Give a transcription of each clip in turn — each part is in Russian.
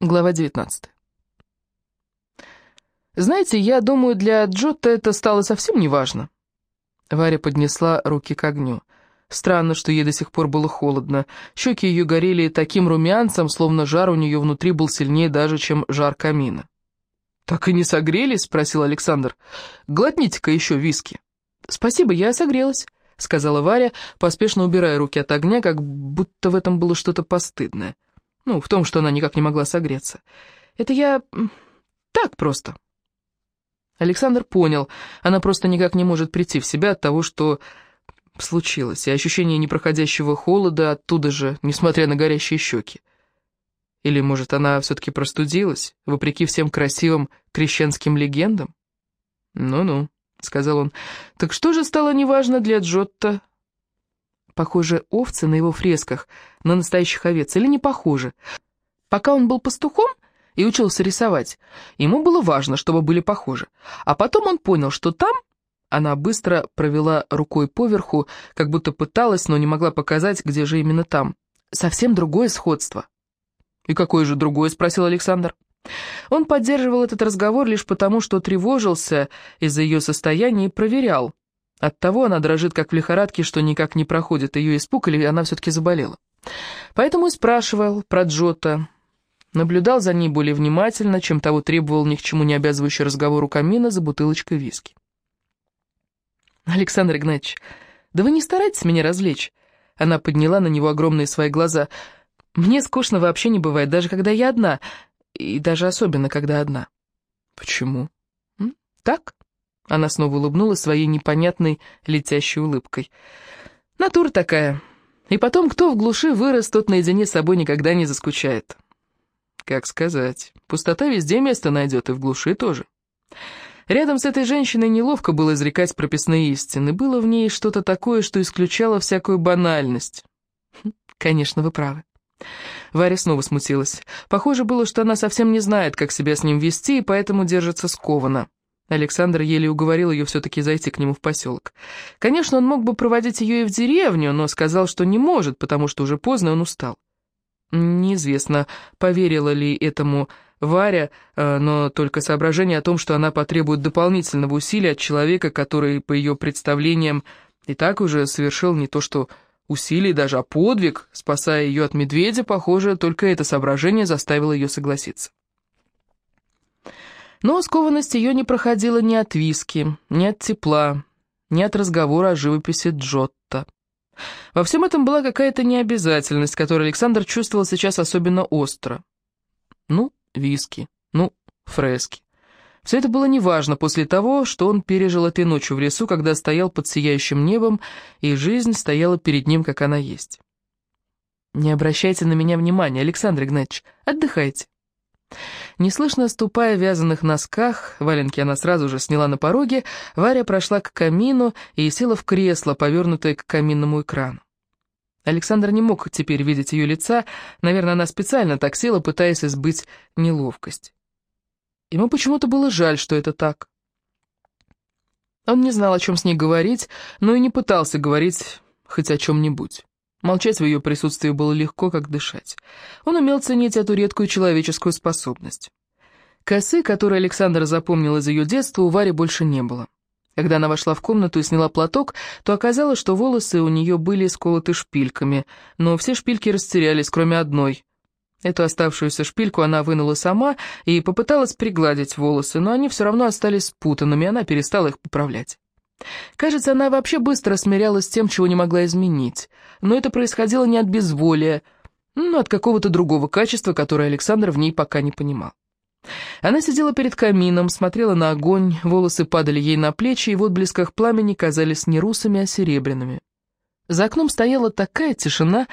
Глава 19. «Знаете, я думаю, для Джотта это стало совсем неважно». Варя поднесла руки к огню. Странно, что ей до сих пор было холодно. Щеки ее горели таким румянцем, словно жар у нее внутри был сильнее даже, чем жар камина. «Так и не согрелись?» — спросил Александр. «Глотните-ка еще виски». «Спасибо, я согрелась», — сказала Варя, поспешно убирая руки от огня, как будто в этом было что-то постыдное. Ну, в том, что она никак не могла согреться. Это я... так просто. Александр понял, она просто никак не может прийти в себя от того, что случилось, и ощущение непроходящего холода оттуда же, несмотря на горящие щеки. Или, может, она все-таки простудилась, вопреки всем красивым крещенским легендам? «Ну-ну», — сказал он, — «так что же стало неважно для Джотто?» Похоже, овцы на его фресках на настоящих овец или не похожи. Пока он был пастухом и учился рисовать, ему было важно, чтобы были похожи. А потом он понял, что там... Она быстро провела рукой поверху, как будто пыталась, но не могла показать, где же именно там. Совсем другое сходство. «И какое же другое?» — спросил Александр. Он поддерживал этот разговор лишь потому, что тревожился из-за ее состояния и проверял, Оттого она дрожит, как в лихорадке, что никак не проходит ее испуг, или она все-таки заболела. Поэтому и спрашивал про Джота. Наблюдал за ней более внимательно, чем того требовал ни к чему не обязывающий разговор у камина за бутылочкой виски. «Александр Игнатьевич, да вы не старайтесь меня развлечь?» Она подняла на него огромные свои глаза. «Мне скучно вообще не бывает, даже когда я одна, и даже особенно, когда одна». «Почему?» «Так?» Она снова улыбнулась своей непонятной летящей улыбкой. «Натура такая. И потом, кто в глуши вырос, тот наедине с собой никогда не заскучает». «Как сказать. Пустота везде место найдет, и в глуши тоже». Рядом с этой женщиной неловко было изрекать прописные истины. Было в ней что-то такое, что исключало всякую банальность. Хм, «Конечно, вы правы». Варя снова смутилась. Похоже было, что она совсем не знает, как себя с ним вести, и поэтому держится скованно. Александр еле уговорил ее все-таки зайти к нему в поселок. Конечно, он мог бы проводить ее и в деревню, но сказал, что не может, потому что уже поздно он устал. Неизвестно, поверила ли этому Варя, э, но только соображение о том, что она потребует дополнительного усилия от человека, который, по ее представлениям, и так уже совершил не то что усилий, даже а подвиг, спасая ее от медведя, похоже, только это соображение заставило ее согласиться. Но скованность ее не проходила ни от виски, ни от тепла, ни от разговора о живописи Джотто. Во всем этом была какая-то необязательность, которую Александр чувствовал сейчас особенно остро. Ну, виски, ну, фрески. Все это было неважно после того, что он пережил этой ночью в лесу, когда стоял под сияющим небом, и жизнь стояла перед ним, как она есть. «Не обращайте на меня внимания, Александр Игнатьевич, отдыхайте. Неслышно ступая в вязаных носках, валенки она сразу же сняла на пороге, Варя прошла к камину и села в кресло, повернутое к каминному экрану. Александр не мог теперь видеть ее лица, наверное, она специально так села, пытаясь избыть неловкость. Ему почему-то было жаль, что это так. Он не знал, о чем с ней говорить, но и не пытался говорить хоть о чем-нибудь. Молчать в ее присутствии было легко, как дышать. Он умел ценить эту редкую человеческую способность. Косы, которые Александр запомнил из ее детства, у Вари больше не было. Когда она вошла в комнату и сняла платок, то оказалось, что волосы у нее были сколоты шпильками, но все шпильки растерялись, кроме одной. Эту оставшуюся шпильку она вынула сама и попыталась пригладить волосы, но они все равно остались спутанными, и она перестала их поправлять. Кажется, она вообще быстро смирялась с тем, чего не могла изменить. Но это происходило не от безволия, но от какого-то другого качества, которое Александр в ней пока не понимал. Она сидела перед камином, смотрела на огонь, волосы падали ей на плечи, и в отблесках пламени казались не русыми, а серебряными. За окном стояла такая тишина,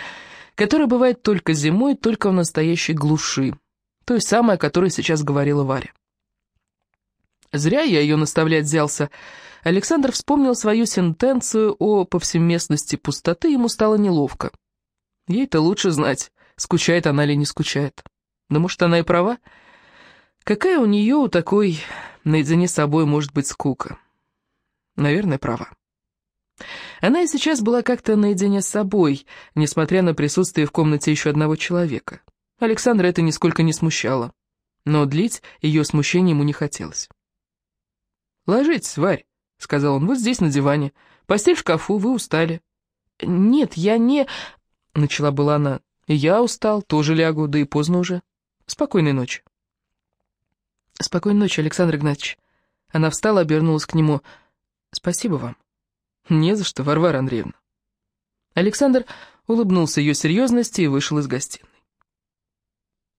которая бывает только зимой, только в настоящей глуши, той самой, о которой сейчас говорила Варя. Зря я ее наставлять взялся. Александр вспомнил свою сентенцию о повсеместности пустоты, ему стало неловко. Ей-то лучше знать, скучает она или не скучает. Да может, она и права? Какая у нее, у такой, наедине с собой, может быть скука? Наверное, права. Она и сейчас была как-то наедине с собой, несмотря на присутствие в комнате еще одного человека. Александра это нисколько не смущало, но длить ее смущение ему не хотелось. «Ложитесь, Варь», — сказал он, — «вот здесь, на диване. Постель в шкафу, вы устали». «Нет, я не...» — начала была она. «Я устал, тоже лягу, да и поздно уже. Спокойной ночи». «Спокойной ночи, Александр Игнатьевич». Она встала, обернулась к нему. «Спасибо вам». «Не за что, Варвара Андреевна». Александр улыбнулся ее серьезности и вышел из гостиной.